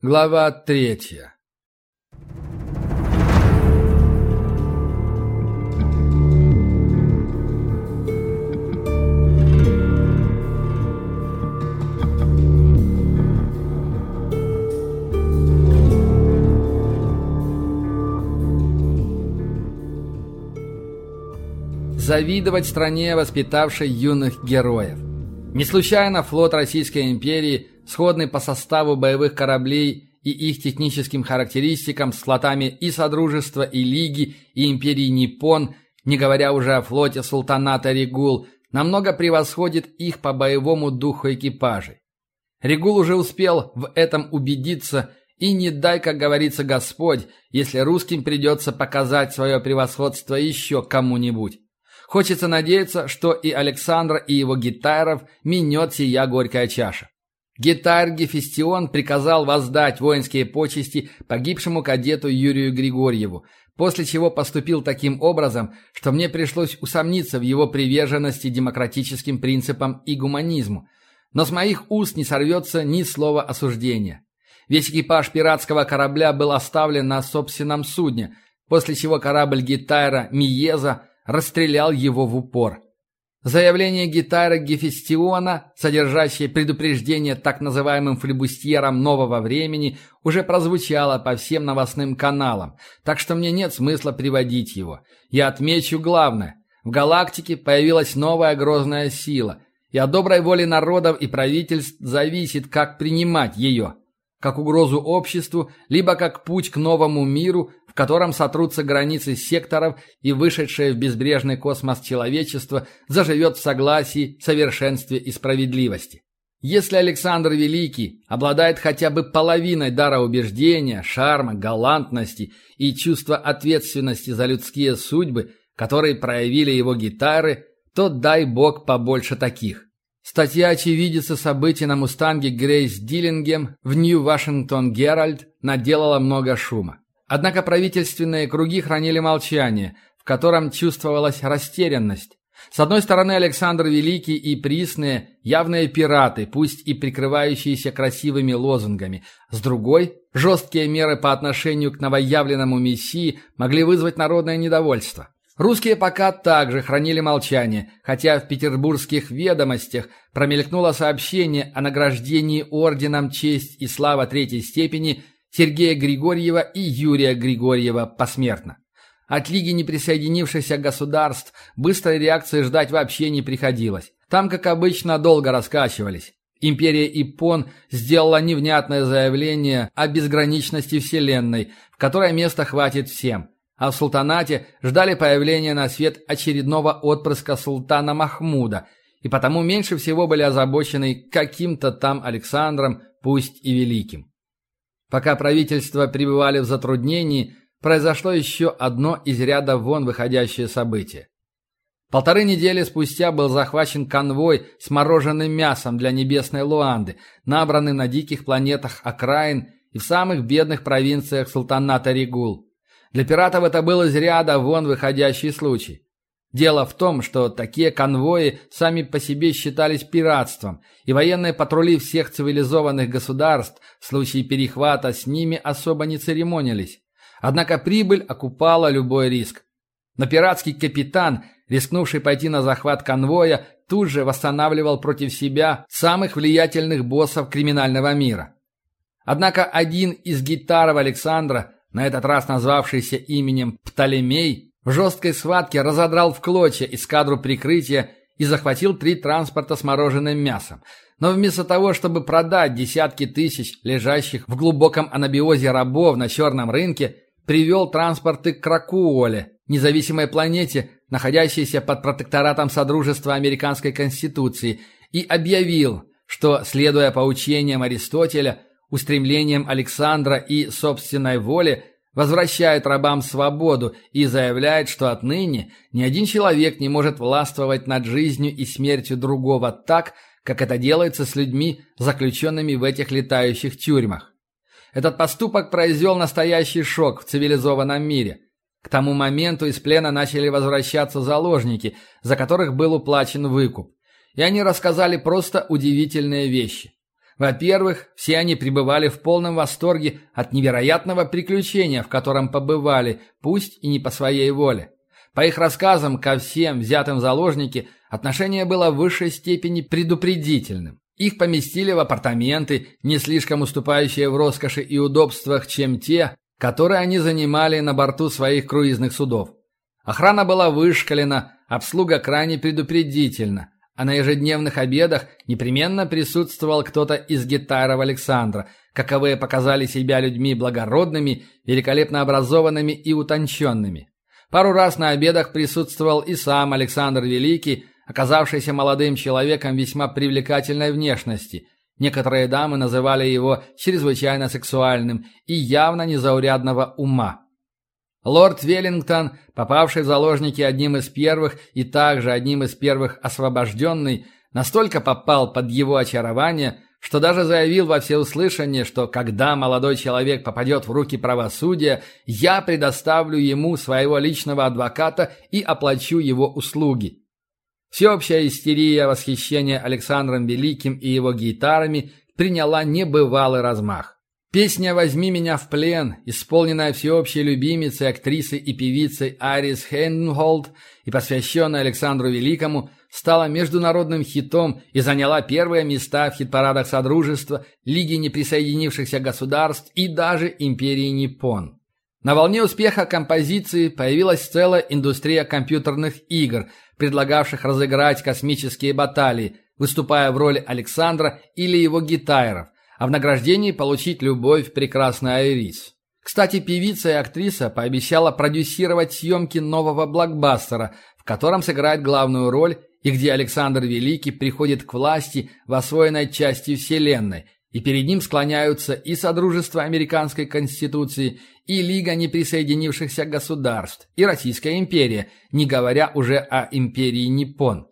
Глава третья. Завидовать стране, воспитавшей юных героев. Не случайно флот Российской империи – сходный по составу боевых кораблей и их техническим характеристикам с флотами и Содружества, и Лиги, и Империи Ниппон, не говоря уже о флоте Султаната Регул, намного превосходит их по боевому духу экипажей. Регул уже успел в этом убедиться, и не дай, как говорится Господь, если русским придется показать свое превосходство еще кому-нибудь. Хочется надеяться, что и Александра, и его гитаров минет сия горькая чаша. Гитар Гефестион приказал воздать воинские почести погибшему кадету Юрию Григорьеву, после чего поступил таким образом, что мне пришлось усомниться в его приверженности демократическим принципам и гуманизму. Но с моих уст не сорвется ни слова осуждения. Весь экипаж пиратского корабля был оставлен на собственном судне, после чего корабль Гитайра Миеза расстрелял его в упор. Заявление гитары Гефестиона, содержащее предупреждение так называемым флебустьерам нового времени, уже прозвучало по всем новостным каналам, так что мне нет смысла приводить его. Я отмечу главное. В галактике появилась новая грозная сила, и от доброй воли народов и правительств зависит, как принимать ее. Как угрозу обществу, либо как путь к новому миру, котором сотрутся границы секторов и вышедшее в безбрежный космос человечество заживет в согласии, совершенстве и справедливости. Если Александр Великий обладает хотя бы половиной дара убеждения, шарма, галантности и чувства ответственности за людские судьбы, которые проявили его гитары, то дай бог побольше таких. Статья очевидица событий на «Мустанге» Грейс Диллингем в «Нью-Вашингтон Геральд» наделала много шума. Однако правительственные круги хранили молчание, в котором чувствовалась растерянность. С одной стороны, Александр Великий и Присные – явные пираты, пусть и прикрывающиеся красивыми лозунгами. С другой – жесткие меры по отношению к новоявленному мессии могли вызвать народное недовольство. Русские пока также хранили молчание, хотя в петербургских ведомостях промелькнуло сообщение о награждении орденом «Честь и слава третьей степени» Сергея Григорьева и Юрия Григорьева посмертно. От Лиги неприсоединившихся государств быстрой реакции ждать вообще не приходилось. Там, как обычно, долго раскачивались. Империя Иппон сделала невнятное заявление о безграничности Вселенной, в которой места хватит всем. А в султанате ждали появления на свет очередного отпрыска султана Махмуда, и потому меньше всего были озабочены каким-то там Александром, пусть и великим. Пока правительство пребывали в затруднении, произошло еще одно из ряда вон выходящее событие. Полторы недели спустя был захвачен конвой с мороженым мясом для небесной Луанды, набранный на диких планетах окраин и в самых бедных провинциях султаната Регул. Для пиратов это был из ряда вон выходящий случай. Дело в том, что такие конвои сами по себе считались пиратством, и военные патрули всех цивилизованных государств в случае перехвата с ними особо не церемонились. Однако прибыль окупала любой риск. Но пиратский капитан, рискнувший пойти на захват конвоя, тут же восстанавливал против себя самых влиятельных боссов криминального мира. Однако один из гитаров Александра, на этот раз назвавшийся именем Птолемей, в жесткой схватке разодрал в клочья эскадру прикрытия и захватил три транспорта с мороженым мясом. Но вместо того, чтобы продать десятки тысяч лежащих в глубоком анабиозе рабов на черном рынке, привел транспорты к Кракуоле, независимой планете, находящейся под протекторатом Содружества Американской Конституции, и объявил, что, следуя поучениям Аристотеля, устремлениям Александра и собственной воле, возвращает рабам свободу и заявляет, что отныне ни один человек не может властвовать над жизнью и смертью другого так, как это делается с людьми, заключенными в этих летающих тюрьмах. Этот поступок произвел настоящий шок в цивилизованном мире. К тому моменту из плена начали возвращаться заложники, за которых был уплачен выкуп. И они рассказали просто удивительные вещи. Во-первых, все они пребывали в полном восторге от невероятного приключения, в котором побывали, пусть и не по своей воле. По их рассказам ко всем взятым в заложники отношение было в высшей степени предупредительным. Их поместили в апартаменты, не слишком уступающие в роскоши и удобствах, чем те, которые они занимали на борту своих круизных судов. Охрана была вышкалена, обслуга крайне предупредительна, а на ежедневных обедах непременно присутствовал кто-то из гитаров Александра, каковые показали себя людьми благородными, великолепно образованными и утонченными. Пару раз на обедах присутствовал и сам Александр Великий, оказавшийся молодым человеком весьма привлекательной внешности. Некоторые дамы называли его чрезвычайно сексуальным и явно незаурядного ума. Лорд Веллингтон, попавший в заложники одним из первых и также одним из первых освобожденный, настолько попал под его очарование – что даже заявил во всеуслышание, что когда молодой человек попадет в руки правосудия, я предоставлю ему своего личного адвоката и оплачу его услуги. Всеобщая истерия восхищения Александром Великим и его гитарами приняла небывалый размах. Песня «Возьми меня в плен», исполненная всеобщей любимицей, актрисой и певицей Арис Хейнхолд и посвященная Александру Великому, стала международным хитом и заняла первые места в хит-парадах Содружества, Лиги неприсоединившихся государств и даже Империи Ниппон. На волне успеха композиции появилась целая индустрия компьютерных игр, предлагавших разыграть космические баталии, выступая в роли Александра или его гитайров, а в награждении получить любовь прекрасной Айрис. Кстати, певица и актриса пообещала продюсировать съемки нового блокбастера, в котором сыграет главную роль и где Александр Великий приходит к власти в освоенной части Вселенной, и перед ним склоняются и Содружество Американской Конституции, и Лига неприсоединившихся государств, и Российская империя, не говоря уже о империи Ниппон.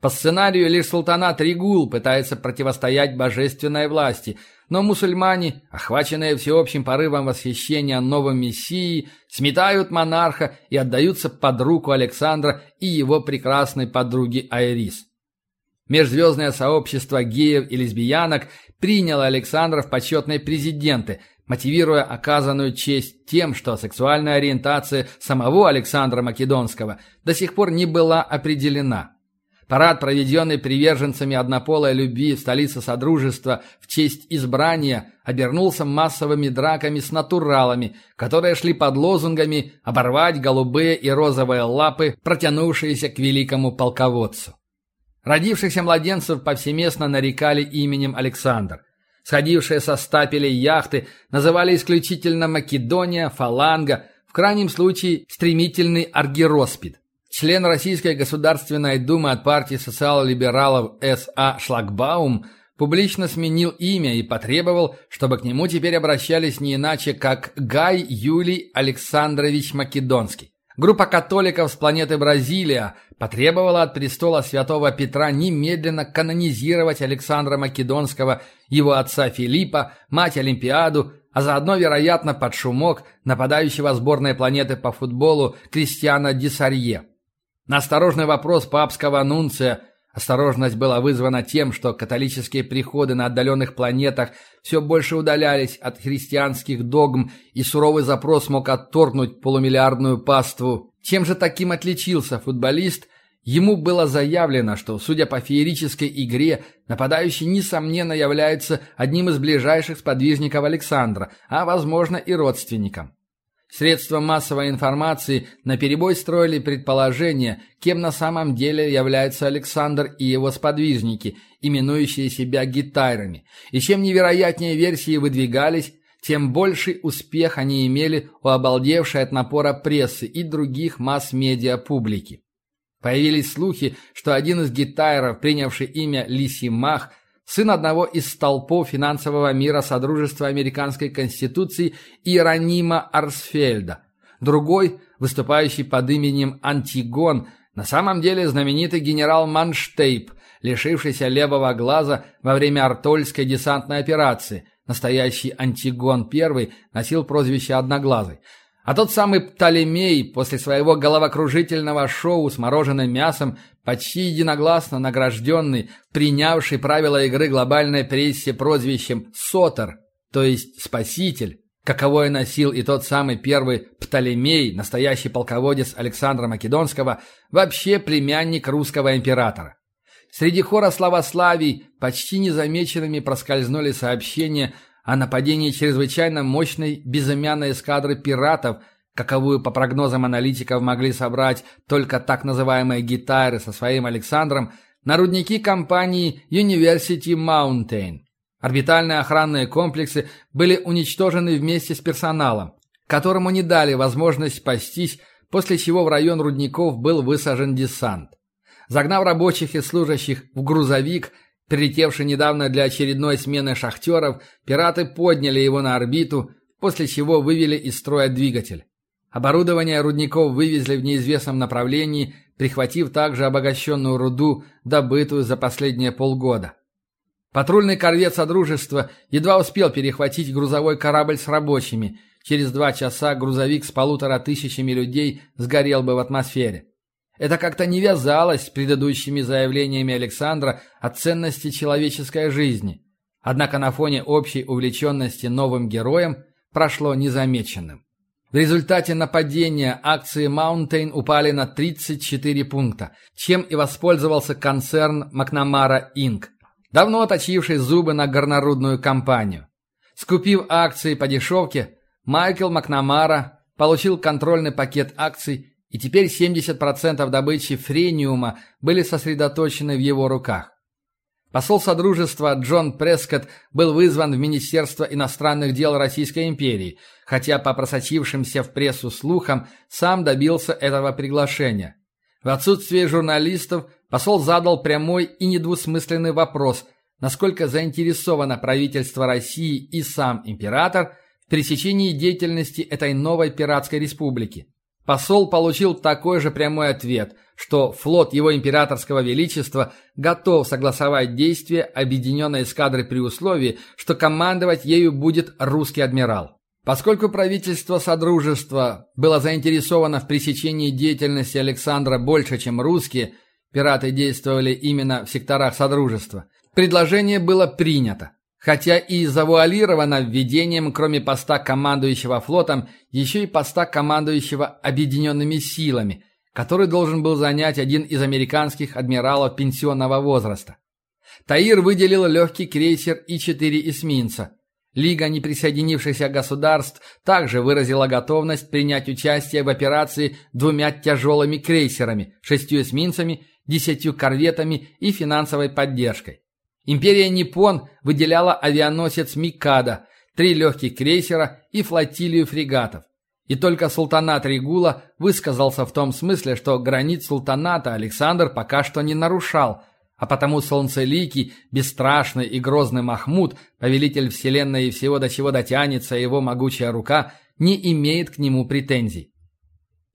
По сценарию лишь султанат Ригул пытается противостоять божественной власти, но мусульмане, охваченные всеобщим порывом восхищения новым мессией, сметают монарха и отдаются под руку Александра и его прекрасной подруги Айрис. Межзвездное сообщество геев и лесбиянок приняло Александра в почетные президенты, мотивируя оказанную честь тем, что сексуальная ориентация самого Александра Македонского до сих пор не была определена. Парад, проведенный приверженцами однополой любви в столице Содружества в честь избрания, обернулся массовыми драками с натуралами, которые шли под лозунгами «оборвать голубые и розовые лапы, протянувшиеся к великому полководцу». Родившихся младенцев повсеместно нарекали именем Александр. Сходившие со стапелей яхты называли исключительно Македония, Фаланга, в крайнем случае стремительный Аргироспид. Член Российской Государственной Думы от партии социал-либералов С.А. Шлагбаум публично сменил имя и потребовал, чтобы к нему теперь обращались не иначе, как Гай Юлий Александрович Македонский. Группа католиков с планеты Бразилия потребовала от престола святого Петра немедленно канонизировать Александра Македонского, его отца Филиппа, мать Олимпиаду, а заодно, вероятно, под шумок нападающего сборной планеты по футболу Кристиана Дисарье. На осторожный вопрос папского нунция осторожность была вызвана тем, что католические приходы на отдаленных планетах все больше удалялись от христианских догм, и суровый запрос мог отторгнуть полумиллиардную паству. Чем же таким отличился футболист – Ему было заявлено, что, судя по феерической игре, нападающий, несомненно, является одним из ближайших сподвижников Александра, а, возможно, и родственником. Средства массовой информации наперебой строили предположение, кем на самом деле является Александр и его сподвижники, именующие себя гитайрами. И чем невероятнее версии выдвигались, тем больший успех они имели у обалдевшей от напора прессы и других масс-медиа публики. Появились слухи, что один из гитайров, принявший имя Лисий Мах, сын одного из столпов финансового мира Содружества Американской Конституции Иеронима Арсфельда. Другой, выступающий под именем Антигон, на самом деле знаменитый генерал Манштейп, лишившийся левого глаза во время Артольской десантной операции. Настоящий Антигон I носил прозвище «Одноглазый». А тот самый Птолемей после своего головокружительного шоу с мороженым мясом, почти единогласно награжденный, принявший правила игры глобальной прессе прозвищем «Сотер», то есть «Спаситель», каковое носил и тот самый первый Птолемей, настоящий полководец Александра Македонского, вообще племянник русского императора. Среди хора славославий почти незамеченными проскользнули сообщения о нападении чрезвычайно мощной безымянной эскадры пиратов, каковую, по прогнозам аналитиков, могли собрать только так называемые гитары со своим Александром, на рудники компании University Mountain. Орбитальные охранные комплексы были уничтожены вместе с персоналом, которому не дали возможность спастись, после чего в район рудников был высажен десант. Загнав рабочих и служащих в грузовик, прилетевший недавно для очередной смены шахтеров, пираты подняли его на орбиту, после чего вывели из строя двигатель. Оборудование рудников вывезли в неизвестном направлении, прихватив также обогащенную руду, добытую за последние полгода. Патрульный корвет Содружества едва успел перехватить грузовой корабль с рабочими. Через два часа грузовик с полутора тысячами людей сгорел бы в атмосфере. Это как-то не вязалось с предыдущими заявлениями Александра о ценности человеческой жизни. Однако на фоне общей увлеченности новым героем прошло незамеченным. В результате нападения акции Mountain упали на 34 пункта, чем и воспользовался концерн Макнамара Инк давно точивший зубы на горнорудную компанию. Скупив акции по дешевке, Майкл Макнамара получил контрольный пакет акций, и теперь 70% добычи френиума были сосредоточены в его руках. Посол Содружества Джон Прескотт был вызван в Министерство иностранных дел Российской империи, хотя по просочившимся в прессу слухам сам добился этого приглашения. В отсутствие журналистов посол задал прямой и недвусмысленный вопрос, насколько заинтересовано правительство России и сам император в пресечении деятельности этой новой пиратской республики. Посол получил такой же прямой ответ, что флот его императорского величества готов согласовать действия объединенной эскадры при условии, что командовать ею будет русский адмирал. Поскольку правительство Содружества было заинтересовано в пресечении деятельности Александра больше, чем русские, пираты действовали именно в секторах Содружества, предложение было принято. Хотя и завуалировано введением, кроме поста командующего флотом, еще и поста командующего объединенными силами, который должен был занять один из американских адмиралов пенсионного возраста. Таир выделил легкий крейсер и четыре эсминца – Лига неприсоединившихся государств также выразила готовность принять участие в операции двумя тяжелыми крейсерами, шестью эсминцами, десятью корветами и финансовой поддержкой. Империя Ниппон выделяла авианосец Микада, три легких крейсера и флотилию фрегатов. И только султанат Регула высказался в том смысле, что границ султаната Александр пока что не нарушал – а потому солнцеликий, бесстрашный и грозный Махмуд, повелитель вселенной и всего, до чего дотянется его могучая рука, не имеет к нему претензий.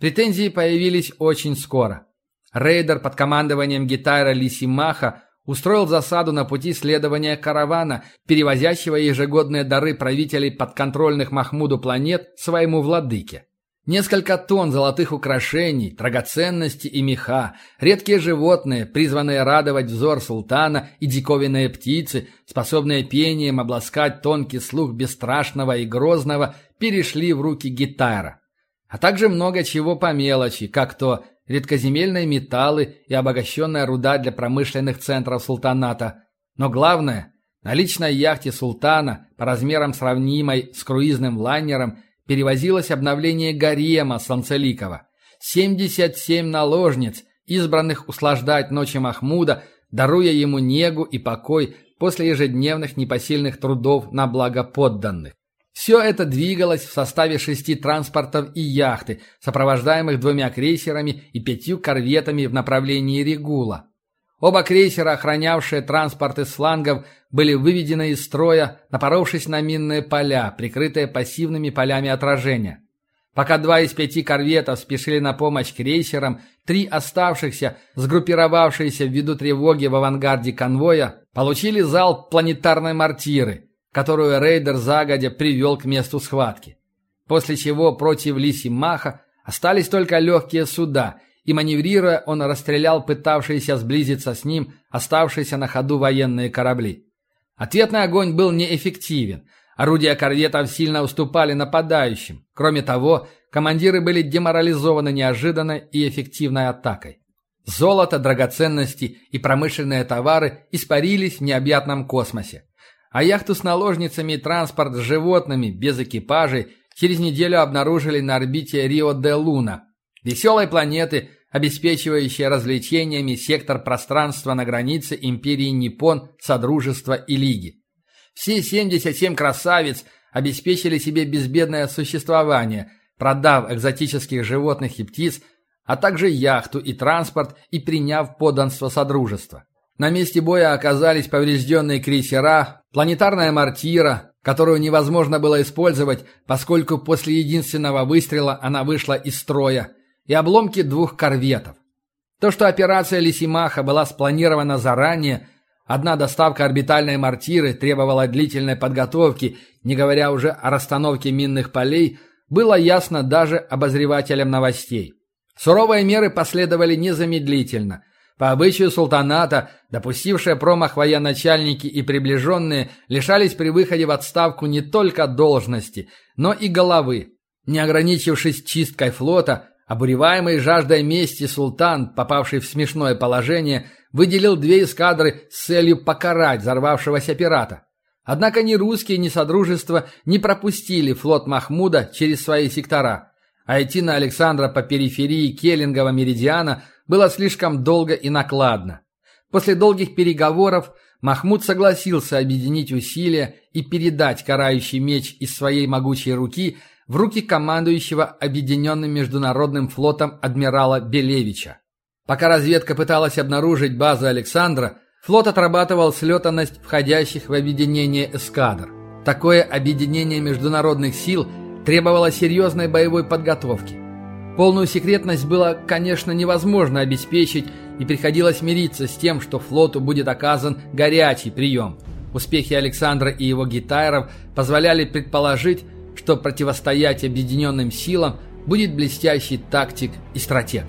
Претензии появились очень скоро. Рейдер под командованием гитара Лисимаха устроил засаду на пути следования каравана, перевозящего ежегодные дары правителей подконтрольных Махмуду планет своему владыке. Несколько тонн золотых украшений, драгоценности и меха, редкие животные, призванные радовать взор султана и диковинные птицы, способные пением обласкать тонкий слух бесстрашного и грозного, перешли в руки гитара. А также много чего по мелочи, как то редкоземельные металлы и обогащенная руда для промышленных центров султаната. Но главное, на личной яхте султана, по размерам сравнимой с круизным лайнером – перевозилось обновление гарема Санцеликова. 77 наложниц, избранных услаждать ночи Махмуда, даруя ему негу и покой после ежедневных непосильных трудов на благо подданных. Все это двигалось в составе шести транспортов и яхты, сопровождаемых двумя крейсерами и пятью корветами в направлении Регула. Оба крейсера, охранявшие транспорт из флангов, были выведены из строя, напоровшись на минные поля, прикрытые пассивными полями отражения. Пока два из пяти корветов спешили на помощь крейсерам, три оставшихся, сгруппировавшиеся ввиду тревоги в авангарде конвоя, получили залп планетарной мортиры, которую рейдер загодя привел к месту схватки. после чего против Лисимаха остались только легкие суда, и маневрируя, он расстрелял пытавшиеся сблизиться с ним оставшиеся на ходу военные корабли. Ответный огонь был неэффективен. Орудия корветов сильно уступали нападающим. Кроме того, командиры были деморализованы неожиданной и эффективной атакой. Золото, драгоценности и промышленные товары испарились в необъятном космосе. А яхту с наложницами и транспорт с животными без экипажей через неделю обнаружили на орбите Рио-де-Луна, веселой планеты, обеспечивающей развлечениями сектор пространства на границе империи Ниппон, Содружества и Лиги. Все 77 красавиц обеспечили себе безбедное существование, продав экзотических животных и птиц, а также яхту и транспорт и приняв подданство Содружества. На месте боя оказались поврежденные крейсера, планетарная мортира, которую невозможно было использовать, поскольку после единственного выстрела она вышла из строя, и обломки двух корветов. То, что операция Лисимаха была спланирована заранее, одна доставка орбитальной мортиры требовала длительной подготовки, не говоря уже о расстановке минных полей, было ясно даже обозревателям новостей. Суровые меры последовали незамедлительно. По обычаю султаната, допустившие промах военачальники и приближенные лишались при выходе в отставку не только должности, но и головы. Не ограничившись чисткой флота, обуреваемый жаждой мести султан, попавший в смешное положение, выделил две эскадры с целью покарать взорвавшегося пирата. Однако ни русские, ни Содружество не пропустили флот Махмуда через свои сектора – а идти на Александра по периферии Келлингова меридиана было слишком долго и накладно. После долгих переговоров Махмуд согласился объединить усилия и передать карающий меч из своей могучей руки в руки командующего Объединенным международным флотом адмирала Белевича. Пока разведка пыталась обнаружить базу Александра, флот отрабатывал слетанность входящих в объединение эскадр. Такое объединение международных сил – требовало серьезной боевой подготовки. Полную секретность было, конечно, невозможно обеспечить, и приходилось мириться с тем, что флоту будет оказан горячий прием. Успехи Александра и его гитайров позволяли предположить, что противостоять объединенным силам будет блестящий тактик и стратег.